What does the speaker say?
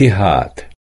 ذهاب